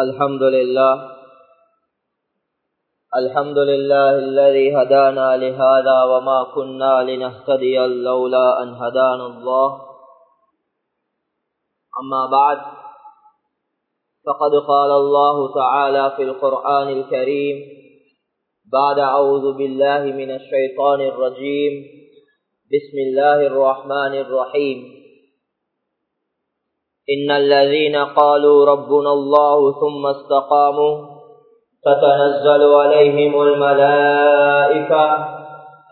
الحمد لله الحمد لله الذي هدانا لهذا وما كنا لنهتدي لولا أن هدانا الله. أما بعد فقد قال الله تعالى في القرآن الكريم بعد أعوذ بالله من الشيطان الرجيم. بسم الله الرحمن الرحيم. إن الذين قالوا ربنا الله ثم استقاموا تتنزل عليهم الملائكة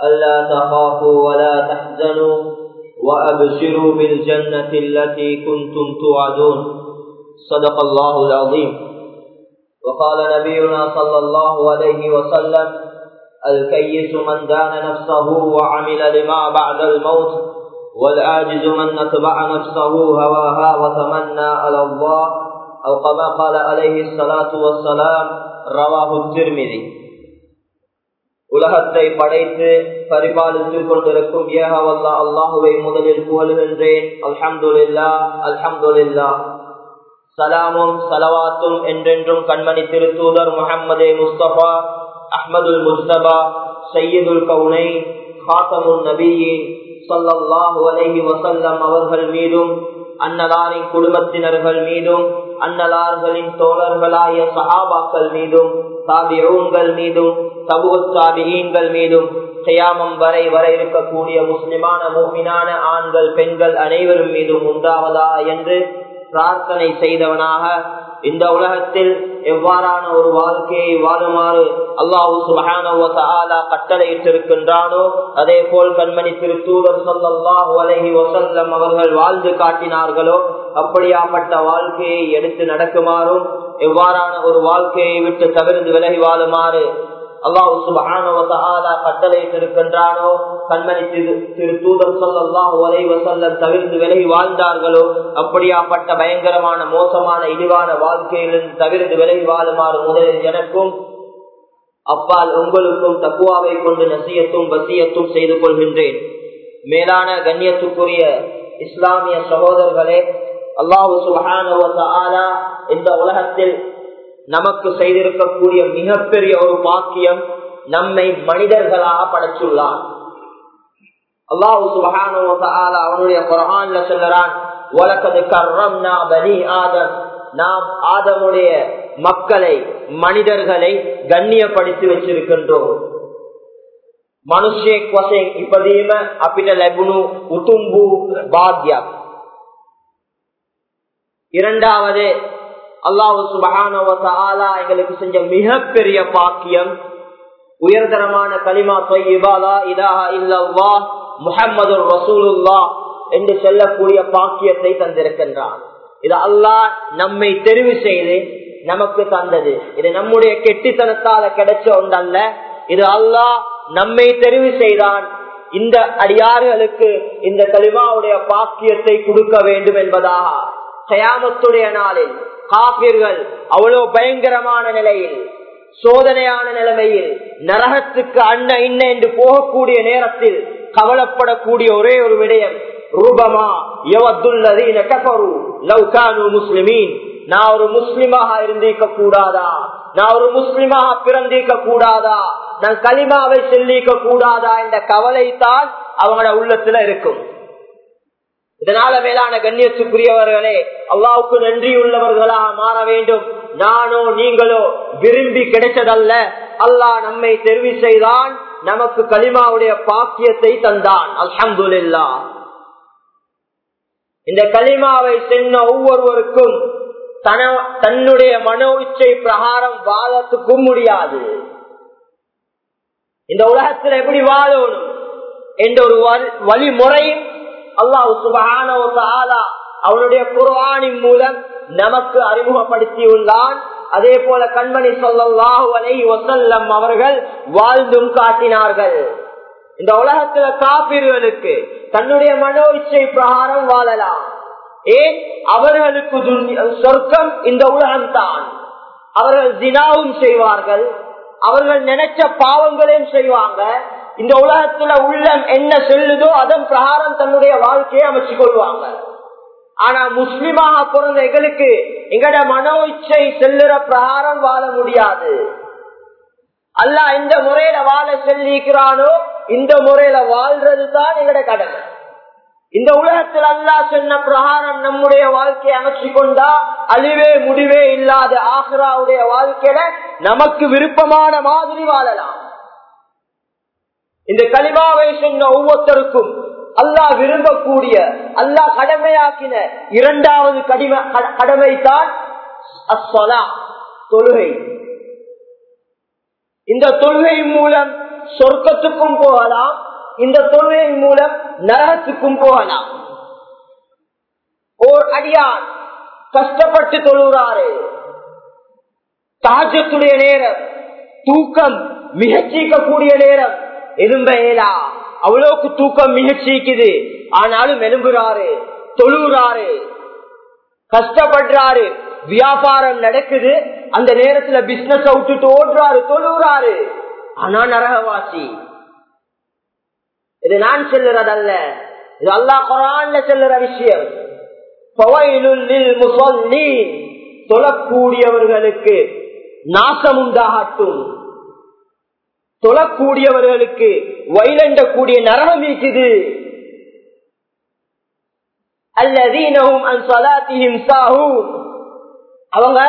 ألا تخافوا ولا تحزنوا وأبشروا بالجنة التي كنتم توعدون. صدق الله العظيم. وقال نبينا صلى الله عليه وسلم الكيس من دان نفسه وعمل لما بعد الموت والعاجز من اتبع نفسه هواها وتمنى على الله أو كما قال عليه الصلاة والسلام رواه الترمذي உலகத்தை படைத்து பரிபாலித்துக் கொண்டிருக்கும் ஏகவல்லா அல்லாஹுவை முதலில் புகழுகின்றேன் அல்ஹம்துல்லா அல்ஹம்துல்லா சலாமும் சலவாத்தும் என்றென்றும் கண்மணி திருத்தூதர் முகம்மதே முஸ்தபா அஹ்மதுல் முஸ்தபா சையீதுல் கவுனை ஹாத்தமுல் நபியின் வசல்லம் அவர்கள் மீதும் அன்னலாரின் குடும்பத்தினர்கள் மீதும் அன்னலார்களின் தோழர்களாய சஹாபாக்கள் மீதும் தாபியூன்கள் மீதும் தபுத்தாபியீன்கள் மீதும் செய்யாமம் வரை வர இருக்கக்கூடிய முஸ்லிமான மூமினான ஆண்கள் பெண்கள் அனைவரும் மீதும் உண்டாவதா என்று பிரார்த்தனை செய்தவனாக இந்த உலகத்தில் எவ்வாறான ஒரு வாழ்க்கையை வாழுமாறு அல்லாஹூ சுபஹானா கட்டளையிட்டிருக்கின்றானோ அதே போல் கண்மணி திருத்தூதர் சொல்லாஹு அலஹி வசல்லம் அவர்கள் வாழ்ந்து காட்டினார்களோ அப்படியாப்பட்ட வாழ்க்கையை எடுத்து நடக்குமாறும் எவ்வாறான ஒரு வாழ்க்கையை விட்டு தவிர்த்து விலகி வாழுமாறு அல்லாஹு சுபஹானா கட்டளையிட்டிருக்கின்றானோ கண்மணி திரு திரு தூதர் சொல்லாஹு அலை வசல்லம் தவிர்த்து விலகி வாழ்ந்தார்களோ? அப்படியாப்பட்ட பயங்கரமான மோசமான இழிவான வாழ்க்கையிலிருந்து தவிர்த்து விலகி வாழுமாறு முதலில் எனக்கும் அப்பால் உங்களுக்கும் தக்குவாவை கொண்டு நசியத்தும் வசியத்தும் செய்து கொள்கின்றேன். மேலான கண்ணியத்துக்குரிய இஸ்லாமிய சகோதரர்களே அல்லாஹு சுபஹான இந்த உலகத்தில் நமக்கு செய்திருக்கக்கூடிய மிகப்பெரிய ஒரு பாக்கியம் நம்மை மனிதர்களாக படைச்சுள்ளார் நாம் ஆதமுடைய மக்களை மனிதர்களை கண்ணியப்படுத்தி வச்சிருக்கின்றோம். மனுஷே கொசை இப்பதீம அப்பிட்ட லெபுனு பாத்யா இரண்டாவது அல்லாஹு சுபஹானா எங்களுக்கு செஞ்ச மிகப்பெரிய பாக்கியம் உயர்தரமான கலிமா தொய்யிபாலா இலாஹா இல்லவா முஹம்மது ரசூலுல்லா என்று சொல்லக்கூடிய பாக்கியத்தை தந்திருக்கின்றான் இது அல்லாஹ் நம்மை தெரிவு செய்து நமக்கு தந்தது. இது நம்முடைய கெட்டித்தனத்தால கிடைச்ச ஒன்றல்ல. இது அல்லாஹ் நம்மை தெரிவு செய்தான். இந்த அடியார்களுக்கு இந்த கலிமாவுடைய பாக்கியத்தை கொடுக்க வேண்டும் என்பதாக கயாமத்துடைய நாளில் காப்பீர்கள். அவ்வளவு பயங்கரமான நிலையில் சோதனையான நிலைமையில் நரகத்துக்கு அண்ண இன்ன என்று போகக்கூடிய நேரத்தில் கவலைப்படக்கூடிய ஒரே ஒரு விடயம் ரூபமா யவத்துல்லதீன கஃபரு லவ் முஸ்லிமீன். நான் ஒரு முஸ்லிமாக இருந்திருக்க கூடாதா நான் ஒரு முஸ்லிமாக பிறந்திருக்க கூடாதா நான் களிமாவை செல்லிக்க கூடாதா என்ற கவலை தான் அவங்களோட உள்ளத்துல இருக்கும். இதனால மேலான கண்ணியத்துக்குரியவர்களே அல்லாவுக்கு நன்றி உள்ளவர்களாக மாற வேண்டும். நானோ நீங்களோ விரும்பி கிடைச்சதல்ல அல்லாஹ் நம்மை தெரிவு செய்தான். நமக்கு களிமாவுடைய பாக்கியத்தை தந்தான். அல்ஹம்துல்லா இந்த களிமாவை சென்ன ஒவ்வொருவருக்கும் தன்னுடைய மனோ இச்சை பிரகாரம் வாழத்துக்கும் முடியாது இந்த உலகத்தில் எப்படி வாழணும்? என்ற ஒரு வழிமுறையும் அல்லாஹ் சுபஹான அவனுடைய குர்வானின் மூலம் நமக்கு அறிமுகப்படுத்தியுள்ளான். அதே போல கண்மணி சொல்லல்லாஹு அலை வசல்லம் அவர்கள் வாழ்ந்தும் காட்டினார்கள். இந்த உலகத்துல காப்பீர்களுக்கு தன்னுடைய மனோ இச்சை பிரகாரம் வாழலாம். ஏன்? அவர்களுக்கு சொர்க்கம் இந்த உலகம்தான். அவர்கள் தினாவும் செய்வார்கள். அவர்கள் நினைச்ச பாவங்களையும் செய்வாங்க. இந்த உலகத்துல உள்ளம் என்ன செல்லுதோ அதன் பிரகாரம் தன்னுடைய வாழ்க்கையை அமைச்சு கொள்வாங்க. ஆனா முஸ்லிமாக பிறந்த எங்களுக்கு எங்கட மனோ இச்சை செல்லுற பிரகாரம் வாழ முடியாது. அல்லாஹ் இந்த முறையில வாழ சொல்லிக்கிறானோ இந்த முறையில வாழ்றது தான் எங்கட கடமை. இந்த உலகத்தில் அல்லா சொன்ன பிரகாரம் நம்முடைய வாழ்க்கையை அமைச்சு கொண்டா அழிவே முடிவே இல்லாத ஆஹ்ராவுடைய வாழ்க்கையில நமக்கு விருப்பமான மாதிரி வாழலாம். இந்த களிமாவை சொன்ன ஒவ்வொருத்தருக்கும் அல்லாஹ் விரும்பக்கூடிய அல்லாஹ் கடமையாக்கின இரண்டாவது கடிம கடமை அஸ்வலா தொழுகை. இந்த தொழுகை மூலம் சொர்க்கத்துக்கும் போகலாம் இந்த தொழுகை மூலம் நரகத்துக்கும் போகலாம். ஓர் அடியான் கஷ்டப்பட்டு தொழுகிறாரு. தாஜத்துடைய நேரம் தூக்கம் மிகச்சீக்கக்கூடிய நேரம். எலும்ப ஏலா அவ்வளவுக்கு தூக்கம் மிகச்சிக்குது ஆனாலும் எலும்புறாரு தொழுகிறாரு கஷ்டப்படுறாரு. வியாபாரம் நடக்குது. அந்த நேரத்துல பிசினஸ் விட்டுட்டு ஓடுறாரு தொழுகிறாரு ஆனா நரகவாசி இது நான் செல்லுறதல்ல. இது அல்லா குரான்ல செல்லுற விஷயம். தொழக்கூடியவர்களுக்கு நாசம் உண்டாகட்டும் தொழக்கூடியவர்களுக்கு வயலண்டக்கூடிய நரகம் இருக்குது அல்லதீனவும் அன்சலாத்தியும் சாகும் அவங்க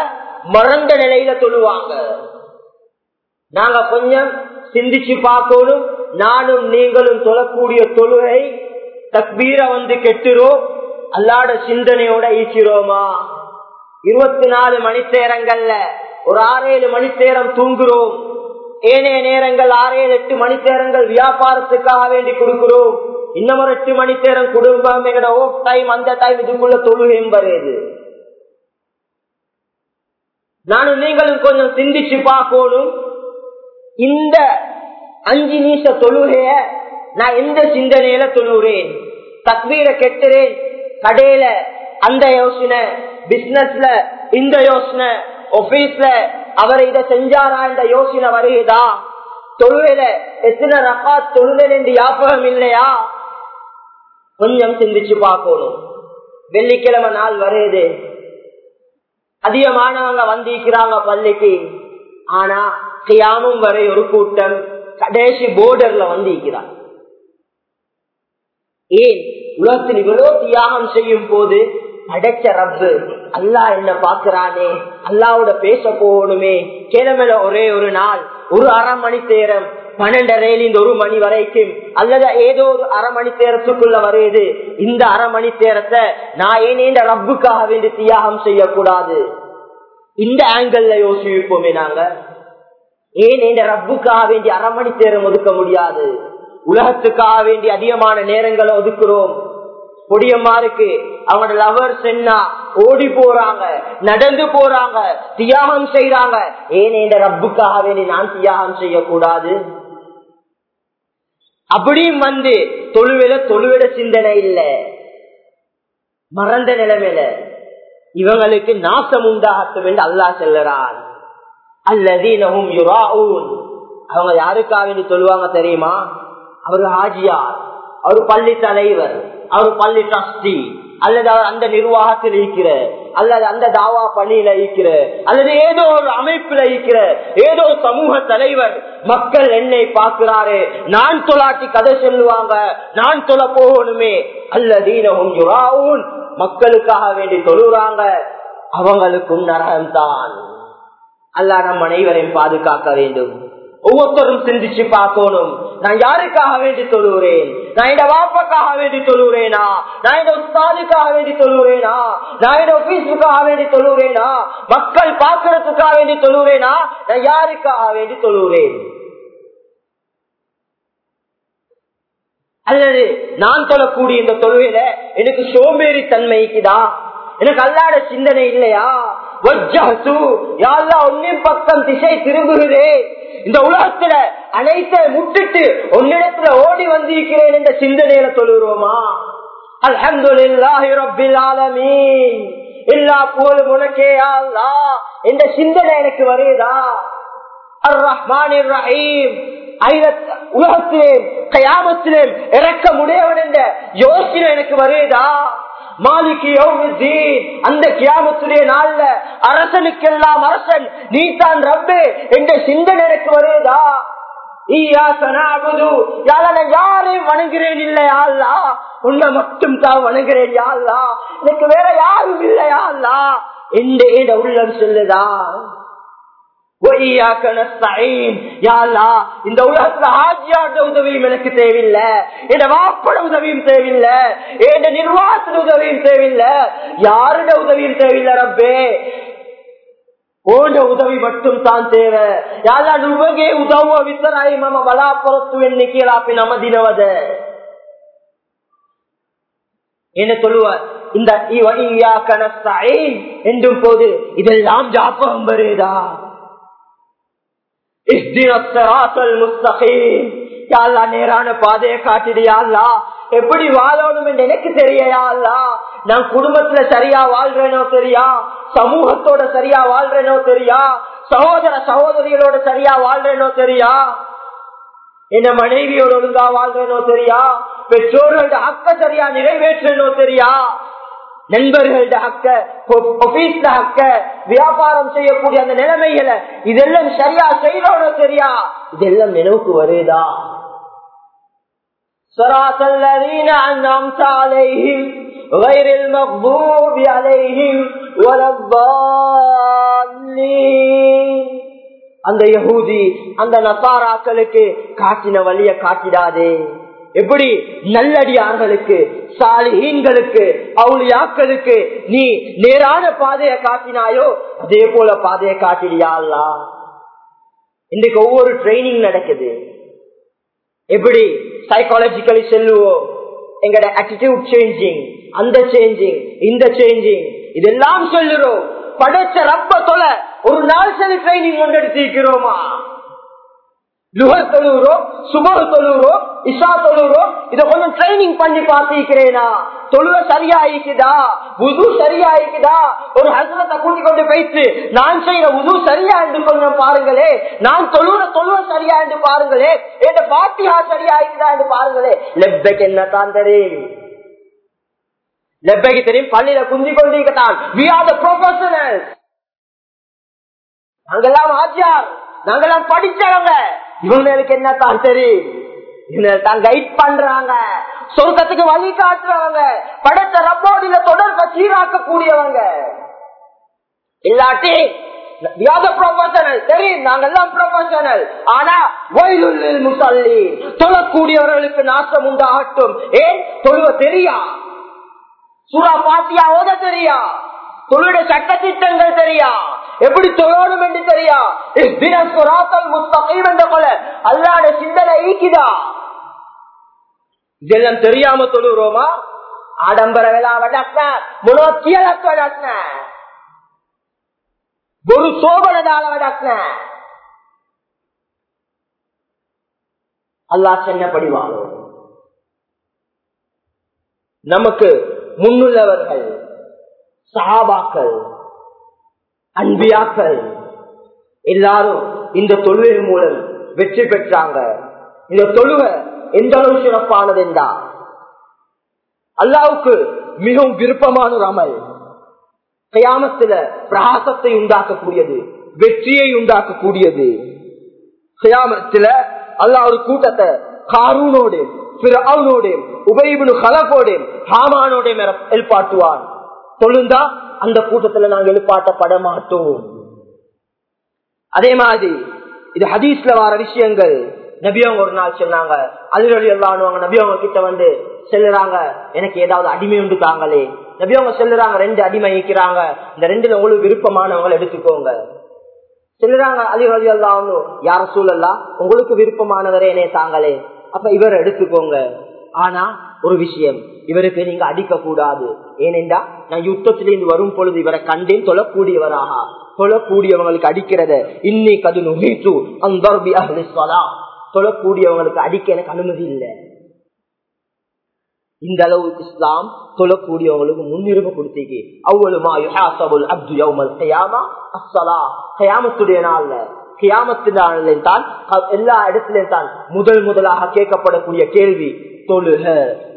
மறந்த நிலையில தொழுவாங்க. நாங்க கொஞ்சம் சிந்திச்சு பார்க்கணும். நானும் நீங்களும் தொழக்கூடிய தொழுகை தக்பீர வந்து கெட்டுறோம் அல்லாட சிந்தனையோட ஈச்சிரோமா? இருபத்தி நாலு மணி நேரங்கள்ல ஒரு ஆறு ஏழு மணி நேரம் தூங்குறோம். ஏனைய நேரங்கள் ஆறு ஏழு எட்டு மணி நேரங்கள் வியாபாரத்துக்காக வேண்டி கொடுக்கிறோம். இன்னும் ஒரு எட்டு மணி நேரம் குடும்பம் எங்கட ஓப் டைம் அந்த டைம் இதுக்குள்ள தொழுகையும் வருது நானும் நீங்களும் கொஞ்சம் சிந்திச்சு பார்க்கணும். இந்த அஞ்சு நீச தொழுகைய நான் எந்த சிந்தனையில தொழுகிறேன்? தக்வீரை கெட்டுறேன். கடையில அந்த யோசனை பிசினஸ்ல இந்த யோசனை ஆபீஸ்ல அவர் இதை செஞ்சாரா இந்த யோசனை வருகிறதா? தொழுவில எத்தனை ரகா தொழுதல் என்று யாபகம் இல்லையா? கொஞ்சம் சிந்திச்சு பார்க்கணும். வெள்ளிக்கிழமை நாள் வருது. அதிகமானவங்க வந்திருக்கிறாங்க பள்ளிக்கு. ஆனா கியாமும் வரை ஒரு கூட்டம் கடைசி போர்டர்ல வந்திருக்கிறார். ஏன்? உலகத்தில் இவ்வளவு தியாகம் செய்யும் போது அடைச்ச ரப்பு. அல்லா என்ன பாக்குறானே அல்லாவோட பேச போகணுமே. கிழமையில ஒரே ஒரு நாள் ஒரு அரை மணி நேரம் பன்னெண்டரையிலிருந்து ஒரு மணி வரைக்கும். அல்லது ஏதோ ஒரு அரை மணி நேரத்துக்குள்ள வருது. இந்த அரை மணி நேரத்தை நான் ஏனே இந்த ரப்புக்காக வேண்டி தியாகம் செய்யக்கூடாது? இந்த ஆங்கிள் யோசிப்போமே நாங்க. ஏன் இந்த ரப்புக்காக வேண்டி அரை மணி நேரம் ஒதுக்க முடியாது? உலகத்துக்காக வேண்டி அதிகமான நேரங்களை ஒதுக்குறோம். பொடியம்மாருக்கு அவங்களோட லவர்ஸ் என்ன ஓடி போறாங்க நடந்து போறாங்க தியாகம் செய்யறாங்க ஏன் இந்த ரப்புக்காக வேண்டி நான் தியாகம் செய்யக்கூடாது? அப்படியும் வந்து தொழுவில தொழுவிட சிந்தனை இல்ல. மறந்த நிலைமையில இவங்களுக்கு நாசம் உண்டாகட்டும் என்று அல்லா செல்லுறான். அல்லதீனவும் அவங்க யாருக்காக வேண்டி சொல்லுவாங்க தெரியுமா? அவர் ஹாஜியார். அவர் பள்ளி தலைவர் அவர் பள்ளி டிரஸ்டி அல்லது அவர் அந்த நிர்வாகத்தில் இருக்கிற அல்லது அந்த தாவா பள்ளியில இருக்கிற அல்லது ஏதோ ஒரு அமைப்புல இருக்கிற ஏதோ சமூக தலைவர் மக்கள் என்னை பார்க்கிறாரு நான் தொலாட்டி கதை சொல்லுவாங்க நான் தொலை போகணுமே அல்லதீனவும் மக்களுக்காக வேண்டி தொழுறாங்க அவங்களுக்கும் நரகம்தான். அல்லா நம் அனைவரையும் பாதுகாக்க வேண்டும். ஒவ்வொருத்தரும் சிந்திச்சு பார்க்கணும். நான் யாருக்காக வேண்டி தொழுகிறேன்? நான் இந்த வாப்பக்காக வேண்டி தொழுகிறேனா? நான் இந்த உஸ்தாதுக்காக வேண்டி தொழுகிறேனா? நான் இந்த ஆபீஸுக்காக வேண்டி தொழுகிறேனா? மக்கள் பாக்குறதுக்காக வேண்டி தொழுகிறேனா? நான் யாருக்காக வேண்டி தொழுகிறேன்? அல்லது நான் தொழக்கூடிய இந்த தொழுகையில எனக்கு சோம்பேறி தன்மைக்குதா எனக்கு அல்லாட சிந்தனை இல்லையா? ஒன்னின் பக்கம் திசை திரும்புகிறேன் இந்த உலகத்துல அனைத்தை முட்டுட்டு உன்னிடத்துல ஓடி வந்திருக்கிறேன் என்ற சிந்தனையில தொழுகிறோமா? அல்ஹம்துலில்லாஹி ரப்பில் ஆலமீன். எல்லா புகழும் உனக்கே அல்லா என்ற சிந்தனை எனக்கு வருதா அர் ரஹ்மான் ரஹீம் உலகத்திலே கயாமத்திலே இறக்க முடியவன் என்ற யோசனை எனக்கு வருதா அந்த கியாமத்துடைய நாள்ல அரசனுக்கெல்லாம் அரசன் நீ தான் ரப்பு என்ற சிந்தனை எனக்கு வருதா? யாரையும் வணங்குறேன் இல்லையா அல்லா உன்னை மட்டும் தான் வணங்குறேன் யாழ்லா? எனக்கு வேற யாரும் இல்லையா அல்லா எந்த இட உள்ளம் சொல்லுதா? இந்த உலகத்துல ஆஜியாட உதவியும் எனக்கு தேவையில்லை என் வாப்பட உதவியும் தேவையில்லை என் நிர்வாகத்தின் உதவியும் தேவையில்லை யாருட உதவியும் தேவையில்லை ரப்பே ಓಂಡ ಉದವಿ ಮಟ್ಟುಂ ತಾನ್ ತೇವೆ ಯಾಲ ನುಬಗೆ ಉದವ ವಿತರಾಯಿ ಮಮ ಬಲಾಪುರತ್ತು ಎಣ್ಣೆ ಕೀಳಾಪಿ ನಮ್ಮ ದಿನವದ என்ன சொல்லுவார் இந்த என்றும் போது இதெல்லாம் ஜாப்பகம் வருதா நேரான பாதையை காட்டிடியா எப்படி வாழணும் எனக்கு தெரியா நான் குடும்பத்துல சரியா வாழ்றேனோ தெரியா? சமூகத்தோட சரியா வாழ்றேனோ தெரியா? சகோதர சகோதரிகளோட சரியா வாழ்றேனோ தெரியா? என்ன மனைவியோட ஒழுங்கா வாழ்றேனோ தெரியா? பெற்றோர்களோட அக்க சரியா நிறைவேற்றனோ தெரியா? நண்பர்களோட ஹக்க ஆபீஸ்ல ஹக்க வியாபாரம் செய்யக்கூடிய அந்த நிலைமைகளை இதெல்லாம் சரியா செய்யறோனோ தெரியா இதெல்லாம் நினைவுக்கு வருதா صراط الذين أنعمت عليهم غير المغضوب عليهم ولا الضالين அந்த யகூதி அந்த நசாராக்களுக்கு காட்டின வழிய காட்டிடாதே எப்படி நல்லடியார்களுக்கு சாலிஹீன்களுக்கு அவுளியாக்களுக்கு நீ நேரான பாதையை காட்டினாயோ அதே போல பாதையை காட்டிடியா இன்றைக்கு ஒவ்வொரு ட்ரைனிங் நடக்குது. எப்படி சைக்காலஜிக்கலி செல்லுவோம் எங்கட ஆட்டிடியூட் சேஞ்சிங் அந்த சேஞ்சிங் இந்த சேஞ்சிங் இதெல்லாம் சொல்லுறோம். படைச்ச ரப்ப தொலை ஒரு நாள் சரி ட்ரைனிங் கொண்டு எடுத்திருக்கிறோமா? லுகர் தொழுகிறோம் சுபர் தொழுகிறோம் இஷா தொழுகிறோம் இதை கொஞ்சம் ட்ரைனிங் பண்ணி பார்த்திருக்கிறேனா தொழுவ சரியாயிக்குதா உது சரியாயிக்குதா ஒரு ஹசனத்தை கூட்டி கொண்டு போயிட்டு நான் செய்யற உது சரியா என்று கொஞ்சம் பாருங்களே நான் தொழுற தொழுவ சரியா என்று பாருங்களே என் பாத்தியா சரியாயிக்குதா என்று பாருங்களே லெப்பைக்கு என்ன தான் தெரியும் லெப்பைக்கு தெரியும் பள்ளியில குந்தி கொண்டிருக்கத்தான் வி ஆர் த ப்ரொஃபஷனல் நாங்கெல்லாம் ஆச்சியார் நாங்கெல்லாம் படிச்சவங்க இவங்களுக்கு என்ன தான் தெரியும் தான் கைட் பண்றாங்க. சொர்க்கத்துக்கு வழி காட்டுறவங்க. படைத்த ரப்போடியில தொடர்பை சீராக்க கூடியவங்க இல்லாட்டி சரி நாங்கெல்லாம் ப்ரொஃபஷனல் ஆனா வயலுள்ளில் முசல்லி. தொழக்கூடியவர்களுக்கு நாசம் உண்டாகட்டும். ஏன்? தொழுவ தெரியா? சூறா பாத்தியா ஓத தெரியா? தொழில சட்ட திட்டங்கள் தெரியா? எப்படி சொல்லணும் என்று தெரியா? முஸ்தகீம் என்ற கொலை அல்லாட சிந்தனை ஈக்குதா? இதெல்லாம் தெரியாம தொழுகிறோமா ஆடம்பர வேலா வடக்ன முனோத்தியலத் வடக்ன ஒரு சோபனதால வடக்ன அல்லாஹ் சென்னப்படி வாழும். நமக்கு முன்னுள்ளவர்கள் சாபாக்கள் அன்பியாக்கள். எல்லாரும் இந்த தொழுவின் மூலம் வெற்றி பெற்றாங்க. இந்த தொழுவ எந்த அளவு சிறப்பானது என்றா அல்லாவுக்கு மிகவும் விருப்பமான ஒரு அமல் கயாமத்துல பிரகாசத்தை உண்டாக்கக்கூடியது வெற்றியை உண்டாக்கக்கூடியது. கயாமத்துல அல்லா ஒரு கூட்டத்தை காரூனோடு பிறனோடு உபயபின் கலப்போடு ஹாமானோட ஏற்பாட்டுவான். தொழுந்தா அந்த கூட்டத்துல நாங்கள் எழுப்பாட்டப்பட மாட்டோம் அதே மாதிரி இது ஹதீஸ்ல வர விஷயங்கள். நபியவங்க ஒரு நாள் சொன்னாங்க அதிரொலி எல்லாம் நபியவங்க கிட்ட வந்து செல்லுறாங்க எனக்கு ஏதாவது அடிமை உண்டு தாங்களே. நபியவங்க செல்லுறாங்க ரெண்டு அடிமை ஈக்கிறாங்க இந்த ரெண்டுல உங்களுக்கு விருப்பமானவங்களை எடுத்துக்கோங்க. செல்லுறாங்க அதிரொலி எல்லாம் யார சூழல்லாம் உங்களுக்கு விருப்பமானவரே என்னே தாங்களே. அப்ப இவரை எடுத்துக்கோங்க. ஆனா ஒரு விஷயம். இவருக்கு நீங்க அடிக்க கூடாது ஏனென்றா நான் யுத்தத்திலிருந்து வரும் பொழுது இவரை கண்டேன் தொழக்கூடியவராக. தொழக்கூடியவங்களுக்கு அடிக்கிறத. இன்னைக்கு அது நுகிட்டு அந்த தொழக்கூடியவங்களுக்கு அடிக்க எனக்கு அனுமதி இல்லை. இந்த அளவு இஸ்லாம் தொழக்கூடியவங்களுக்கு முன்னுரிமை கொடுத்தீங்க. அவ்வளவுமா யுஹாசபுல் அப்து யௌமல் கயாமா அஸ்ஸலா. கயாமத்துடைய நாள்ல. கியாமத்தினாலே தான் எல்லா இடத்திலும் தான் முதல் முதலாக கேட்கப்படக்கூடிய கேள்வி தொழுக.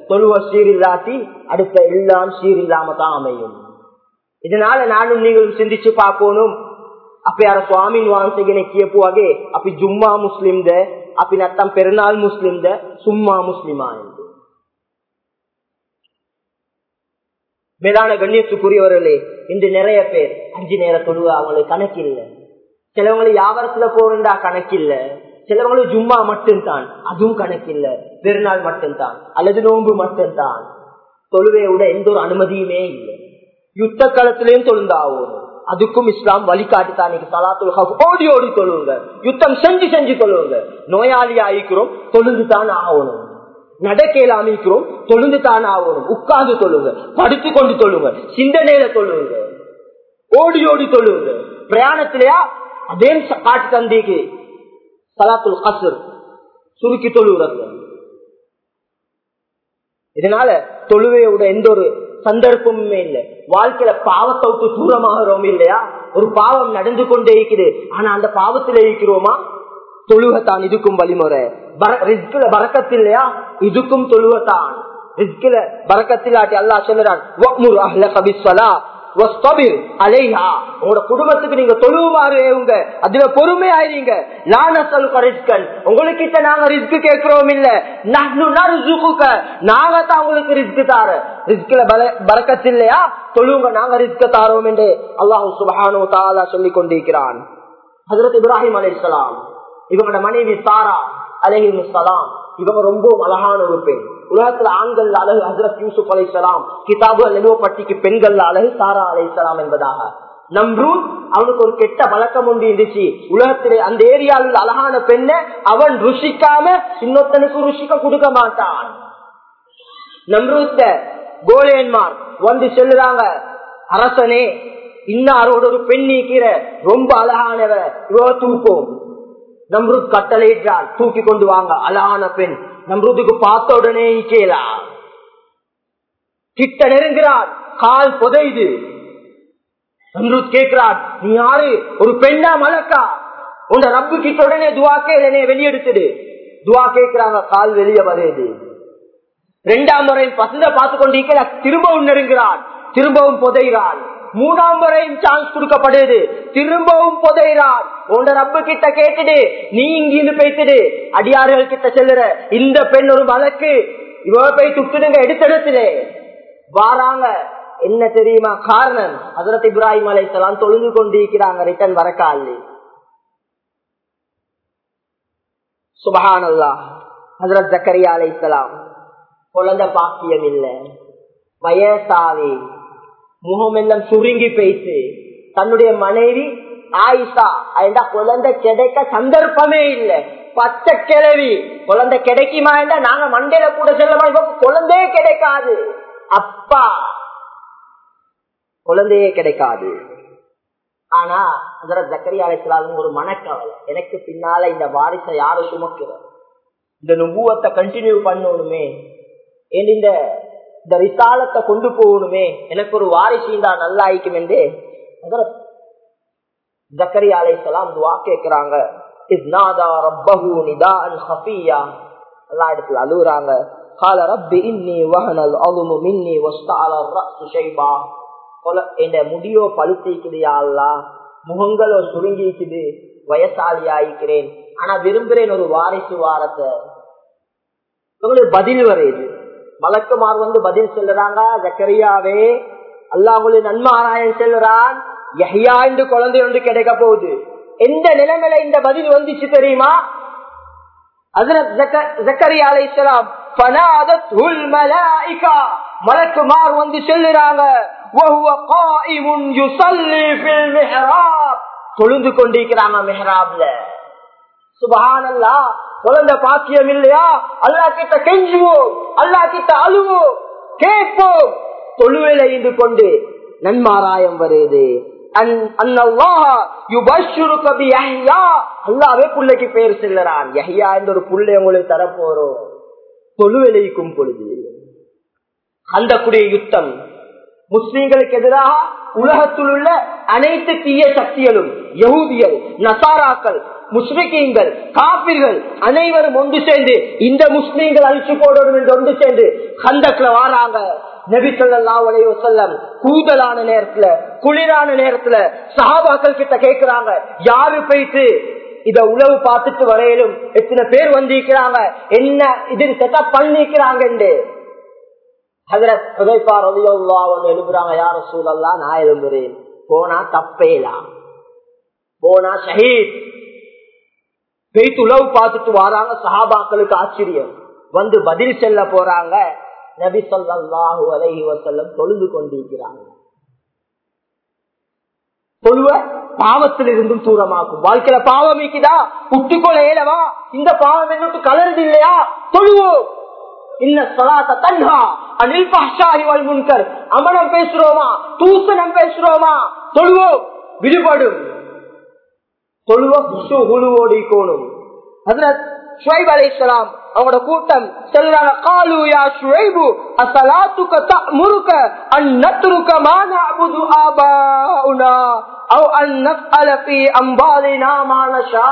தொழுவ சீரில்லாட்டி அடுத்த எல்லாம் சீரில்லாம தான் அமையும் இதனால நானும் நீங்களும் சிந்திச்சு பார்க்கணும் අපි අර ස්වාමීන් වහන්සේ කෙනෙක් කියපු වගේ අපි ජුම්මා මුස්ලිම්ද අපි නැත්තම් පෙරනාල් මුස්ලිම්ද සුම්මා මුස්ලිමායන්ද மேலான கண்ணியத்துக்குரியவர்களே இன்று நிறைய பேர் அஞ்சு நேர தொழுவ அவங்களுக்கு கணக்கில்ல சிலவங்களுக்கு வியாபாரத்துல போறா கணக்கில்ல சிலவங்களுக்கு ஜும்மா மட்டும்தான். அதுவும் கணக்கில்ல. பெருநாள் மட்டும்தான். அல்லது நோன்பு மட்டும்தான். தொழுவையோட எந்த ஒரு அனுமதியுமே இல்லை. யுத்த காலத்திலையும் தொழுந்தாகும் அதுக்கும் இஸ்லாம் வழிகாட்டுதான் சலாத்துல் ஓடி ஓடி தொழுவுங்க. யுத்தம் செஞ்சு செஞ்சு தொழுவுங்க. நோயாளி ஆயிக்கிறோம் தொழுந்து தான் ஆகணும். நடக்கையில் அமைக்கிறோம் தொழுந்து தான் ஆகணும். உட்கார்ந்து தொழுங்க படுத்து கொண்டு தொழுங்க சிந்தனையில தொழுங்க ஓடி ஓடி தொழுங்க பிரயாணத்திலேயா? அதே காட்டு தந்திக்கு. சலாத்துல் கசர் சுருக்கி தொழுவுறது இதனால தொழுவையோட எந்த ஒரு சந்தர்ப்பமுமே இல்லை. வாழ்க்கையில பாவத்தை விட்டு தூரமாகிறோம் இல்லையா? ஒரு பாவம் நடந்து கொண்டே இருக்குது. ஆனா அந்த பாவத்துல இருக்கிறோமா? தொழுகத்தான் இதுக்கும் வழிமுறை. ரிஸ்கில பறக்கத்து இல்லையா? இதுக்கும் தொழுகத்தான். ரிஸ்கில பறக்கத்திலாட்டி அல்லா சொல்லுறான் உங்களோட குடும்பத்துக்கு நீங்க தொழுவுமாறு உங்க அதுல பொறுமையாயிருங்க. உங்களுக்கிட்ட நாங்க ரிஸ்க் கேட்கிறோம் இல்ல. நாங்க தான் உங்களுக்கு ரிஸ்க் தார. ரிஸ்க்ல பறக்கத்து இல்லையா? தொழுவுங்க நாங்க ரிஸ்க் தாரோம் என்று அல்லாஹு சுபஹானு தாலா சொல்லி கொண்டிருக்கிறான். ஹசரத் இப்ராஹிம் அலி இஸ்லாம் இவங்களோட மனைவி சாரா அலஹி சலாம் இவங்க ரொம்ப அழகான ஒரு பெண். உலகத்துல ஆண்கள் அழகு ஹசரத் யூசுப் அலைசலாம் கிதாபு நிறுவப்பட்டிக்கு பெண்கள் அழகு சாரா அலைசலாம் என்பதாக. நம்ரூத் அவனுக்கு ஒரு கெட்ட பழக்கம் ஒன்று இருந்துச்சு. உலகத்திலே அந்த ஏரியாவில் அழகான பெண்ண அவன் ருசிக்காம இன்னொருத்தனுக்கு ருசிக்க கொடுக்க மாட்டான். நம்ரூத்த கோலேன்மார் வந்து செல்லுறாங்க அரசனே இன்னாரோட ஒரு பெண் நீக்கிற ரொம்ப அழகானவ இவ தூக்கும். நம்ருத் கட்டளையிட்டால் தூக்கி கொண்டு வாங்க அழகான பெண். நம்ருதுக்கு பார்த்த உடனே இக்கேலா கிட்ட நெருங்கிறார் கால் புதையுது. நம்ருத் கேட்கிறார் நீ யாரு? ஒரு பெண்ணா மலக்கா? உன் ரப்பு கிட்ட உடனே துவா கேளனே வெளியெடுத்துடு. துவா கேட்கிறாங்க கால் வெளியே வரையுது ரெண்டாம் முறையில் பசந்த பார்த்து கொண்டிருக்கிற திரும்பவும் நெருங்கிறான் திரும்பவும் புதைகிறான் மூணாம் முறையும் சான்ஸ் கொடுக்கப்படுது. திரும்பவும் புதைகிறான் உண்ட ரப்பு கிட்ட கேட்டுடு. நீ இங்கிருந்து பேசிடு. அடியார்கள் கிட்ட செல்லுற. இந்த பெண் ஒரு வழக்கு. இவ போய் துட்டுடுங்க எடுத்தெடுத்துடு வாராங்க. என்ன தெரியுமா காரணம்? அதரத் இப்ராஹிம் அலைசலாம் தொழுது கொண்டிருக்கிறாங்க. ரிட்டன் வரக்காலி. சுபஹானல்லா. ஹசரத் ஜக்கரியா அலைசலாம் குழந்தை பாக்கியம் இல்லை. வயசாவே முகமெல்லாம் சுருங்கி பேசு. தன்னுடைய மனைவி ஆயிஷா அந்த குழந்தை கிடைக்க சந்தர்ப்பமே இல்லை. பச்சை கிழவி குழந்தை கிடைக்குமா இல்ல நாங்க மண்டையில கூட செல்ல குழந்தையே கிடைக்காது. அப்பா குழந்தையே கிடைக்காது. ஆனா அதர ஜக்கரி அழைக்கிறாலும் ஒரு மனக்கவலை. எனக்கு பின்னால இந்த வாரிசை யாரும் சுமக்கிறோம் இந்த நுபுவத்தை கண்டினியூ பண்ணணுமே. ஏன் இந்த இந்த விசாலத்தை கொண்டு போகணுமே. எனக்கு ஒரு வாரிசீந்தா நல்லா ஆயிக்கும் என்று ஜக்கரி அலை சொல்லாம் துவா கேட்கிறாங்க. அழுகுறாங்க. கால ரப்பி இன்னி வஹனல் அலுமு மின்னி வஸ்தால சுஷைபா என் முடியோ பழுத்திக்குதியாள்லா முகங்களோ சுருங்கிக்குது. வயசாலியாயிக்கிறேன் ஆனா விரும்புறேன் ஒரு வாரிசு வாரத்தை. பதில் வரையுது. மலக்குமார் வந்து பதில் சொல்லுறாங்க ஜக்கரியாவே அல்லாஹுடைய நன்மாராயன் செல்லுறான் யஹியா என்று குழந்தை ஒன்று கிடைக்க போகுது. எந்த நிலைமையில இந்த பதில் வந்துச்சு தெரியுமா? மலக்குமார் வந்து சொல்லுறாங்க தொழுந்து கொண்டிருக்கிறாங்க மெஹராப்ல. சுபஹானல்லா குழந்தை பாக்கியம் இல்லையா? அல்லா கிட்ட கெஞ்சுவோம் அல்லா கிட்ட அழுவோம் கேட்போம். தொழுவில இருந்து கொண்டு நன்மாராயம் வருது. அல்லாவே புள்ளைக்கு பெயர் செல்லறான். யஹ்யா என்ற ஒரு புள்ளை உங்களுக்கு தரப்போறோம். தொழுவிலைக்கும் பொழுது. அந்த குடிய யுத்தம். முஸ்லீம்களுக்கு எதிராக உலகத்தில் உள்ள அனைத்து தீய சக்திகளும் யகுதியர் நசாராக்கள் முஸ்லிக்கீங்கள் காப்பிர்கள் அனைவரும் ஒன்று சேர்ந்து இந்த முஸ்லீம்கள் அழிச்சு போடணும் என்று ஒன்று சேர்ந்து கந்தக்குல வாராங்க. நபி ஸல்லல்லாஹு அலைஹி செல்லம் கூதலான நேரத்துல குளிரான நேரத்துல சஹாபாக்கள் கிட்ட கேக்குறாங்க. யாரு போயிட்டு? இத உழவு பார்த்துட்டு வரையிலும் எத்தனை பேர் வந்திருக்கிறாங்க? என்ன இது செட்டப் பண்ணிக்கிறாங்க எழுப்புறாங்க யார சூழல்லாம் நான் எழும்புறேன். போனா தப்பேலாம் போனா ஷஹீத். பெய்த்து உழவு பார்த்துட்டு வராங்க சஹாபாக்களுக்கு ஆச்சரியம். வந்து பதில் செல்ல போறாங்க. நபி சொல்லாஹு அலஹி வசல்லம் தொழுது கொண்டிருக்கிறாங்க. தொழுவ பாவத்தில் இருந்தும் தூரமாக்கும். வாழ்க்கையில பாவம் இருக்குதா? புட்டுக்கொள்ள ஏலவா இந்த பாவம் என்னட்டு கலருது இல்லையா? தொழுவோம் இன்ன அனில் அமனம் பேசுறோமா? தூசணம் பேசுறோமா? தொழுவோம் விடுபடும். தொழுவ குசு குழுவோடி கோணும். ஹசரத் ஷுவைப் அலைஹிஸ்ஸலாம் அவங்களோட கூட்டம் செல்றாங்க காலு யா ஷுவைபு அஸலாத்துக தஅமுருக அன் நத்ருக மா நஅபுது ஆபாஉனா? அவ் அன் நஃஅல ஃபீ அம்பாலினா மா நஷா?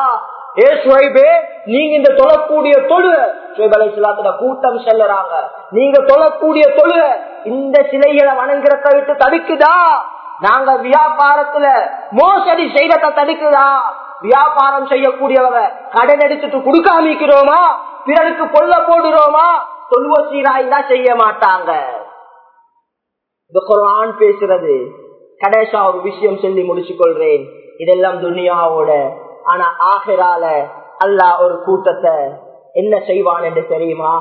ஏ ஷுவைபே நீங்க இந்த தொழக்கூடிய தொழுக ஷுவைப் அலைஹிஸ்ஸலாத்தோட கூட்டம் செல்லுறாங்க. நீங்க தொழக்கூடிய தொழுக இந்த சிலைகளை வணங்குறத விட்டு தடுக்குதா? நாங்க வியாபாரத்துல மோசடி செய்யறத தடுக்குதா? வியாபாரம் செய்யக்கூடியவங்க கடன் எடுத்துட்டு கொடுக்காமிக்கிறோமா? பிறருக்கு கொல்ல போடுறோமா? தொல்வ சீராய்ந்தா செய்ய மாட்டாங்க. இந்த குரான் பேசுறது கடைசா ஒரு விஷயம் சொல்லி முடிச்சு கொள்றேன் இதெல்லாம் துனியாவோட. ஆனா ஆகிரால அல்லாஹ் ஒரு கூட்டத்தை என்ன செய்வான் என்று தெரியுமா?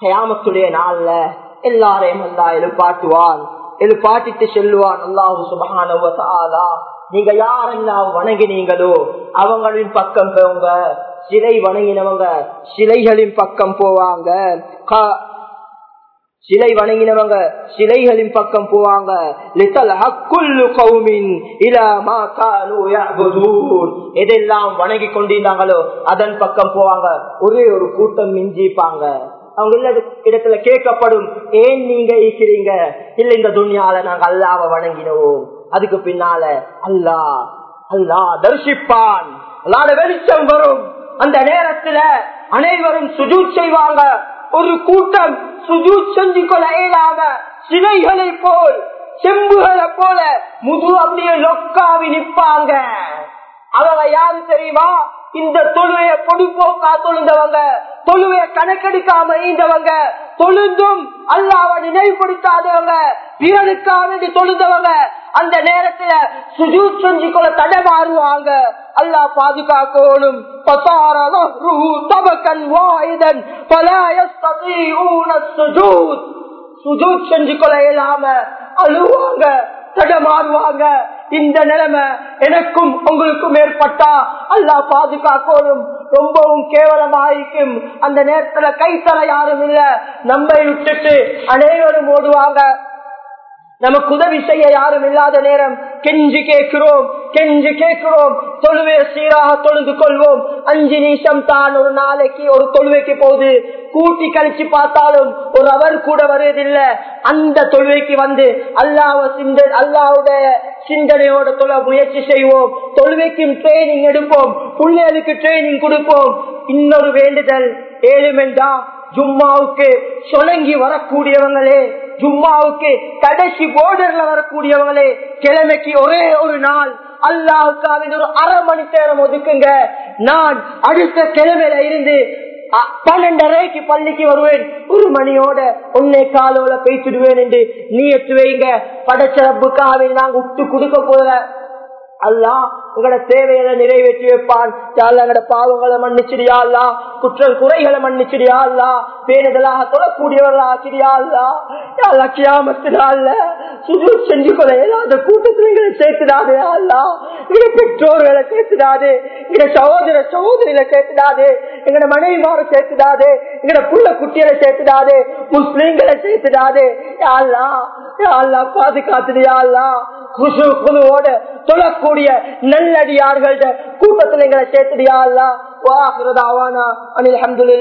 கயாமத்துடைய நாள்ல எல்லாரையும் அல்லா எழுப்பாட்டுவான். எழுப்பாட்டிட்டு செல்லுவான். அல்லாஹு சுபகான நீங்க யாரெல்லாம் வணங்கினீங்களோ அவங்களின் பக்கம் போங்க. சிலை வணங்கினவங்க சிலைகளின் பக்கம் போவாங்க. சிலை வணங்கினவங்க சிலைகளின் பக்கம் போவாங்க. எதெல்லாம் வணங்கி கொண்டிருந்தாங்களோ அதன் பக்கம் போவாங்க. ஒரே ஒரு கூட்டம் மிஞ்சிப்பாங்க. அவங்க இடத்துல கேட்கப்படும் ஏன் நீங்க இருக்கிறீங்க? இல்ல இந்த துணியால நாங்க அல்லாவ வணங்கினோம். அதுக்கு பின்னால அல்லா அல்லா தரிசிப்பான். அல்லாத வெளிச்சம் வரும். அந்த நேரத்துல அனைவரும் சுஜூத் செய்வாங்க. ஒரு கூட்டம் சுஜூத் செஞ்சு கொள்ள இயலாம சிலைகளை போல் செம்புகளை போல முது அப்படியே லொக்காவி நிற்பாங்க. அவங்க யாரு தெரியுமா? இந்த தொழுவைய பொடுப்போக்கா தொழுந்தவங்க தொழுவைய கணக்கெடுக்காம ஈந்தவங்க தொழுந்தும் அல்லாவ நினைவுபடுத்தாதவங்க பிறனுக்காக தொழுந்தவங்க அந்த நேரத்துல சுஜூத் செஞ்சு கொள்ள தடமாறுவாங்க அல்லா பாதுகாக்கணும் சுஜூத் செஞ்சு கொள்ள இயலாம அழுவாங்க தடமாறுவாங்க. இந்த நிலைமை எனக்கும் உங்களுக்கும் ஏற்பட்டா அல்லா பாதுகாக்கணும். ரொம்பவும் கேவலமாயிருக்கும் அந்த நேரத்துல கைத்தர யாரும் இல்ல. நம்மை விட்டுட்டு அனைவரும் ஓடுவாங்க. நமக்கு உதவி செய்ய யாரும் இல்லாத நேரம் கெஞ்சி கேட்கிறோம் கெஞ்சி கேட்கிறோம். தொழுவைய சீராக தொழுது கொள்வோம். அஞ்சு நிமிஷம் தான் ஒரு நாளைக்கு ஒரு தொழுவைக்கு போகுது. கூட்டி கழிச்சு பார்த்தாலும் ஒரு அவர் கூட வருவதில்லை. அந்த தொழுவைக்கு வந்து அல்லாவ சிந்த அல்லாவுடைய சிந்தனையோட தொழ முயற்சி செய்வோம். தொழுவைக்கும் ட்ரைனிங் எடுப்போம். பிள்ளைகளுக்கு ட்ரைனிங் கொடுப்போம். இன்னொரு வேண்டுதல் ஏழுமென்றா? ஜும்மாவுக்கு சொலங்கி வரக்கூடியவங்களே ஜும்மாவுக்கு கடைசி போர்டர்ல வரக்கூடியவங்களே கிழமைக்கு ஒரே ஒரு நாள். அல்லாவுக்காக ஒரு அரை மணி நேரம் ஒதுக்குங்க. நான் அடுத்த கிழமையில இருந்து பன்னெண்டரைக்கு பள்ளிக்கு வருவேன். ஒரு மணியோட உன்னை காலோல பேசிடுவேன் என்று நீ எட்டு வைங்க. படைச்ச நாங்க விட்டு கொடுக்க போல அல்லா உங்களோட தேவைகளை நிறைவேற்றி வைப்பான். எங்களோட பாவங்களை மன்னிச்சிடியா அல்லா குற்றம் குறைகளை மன்னிச்சிடியா அல்லா பேணுதலாக தொழக்கூடியவர்களா ஆக்கிறியா அல்லா அல்லா கியாமத்தினால சுஜு செஞ்சு கொள்ள இயலாத கூட்டத்தில் எங்களை சேர்த்துடாதே அல்லா எங்க பெற்றோர்களை சேர்த்துடாதே. எங்க சகோதர சகோதரிகளை சேர்த்துடாதே. எங்கட மனைவிமார சேர்த்துடாதே. எங்கட புள்ள குட்டிகளை சேர்த்துடாதே. முஸ்லீம்களை சேர்த்துடாதே. அல்லா அல்லா பாதுகாத்துடியா அல்லா குசு குழுவோட தொழக்கூடிய நல்லடியார்கள்ட கூட்டத்தில் எங்களை சேர்த்துடியா அல்லா வாஹிரதாவானா அனில் அஹமதுல்லா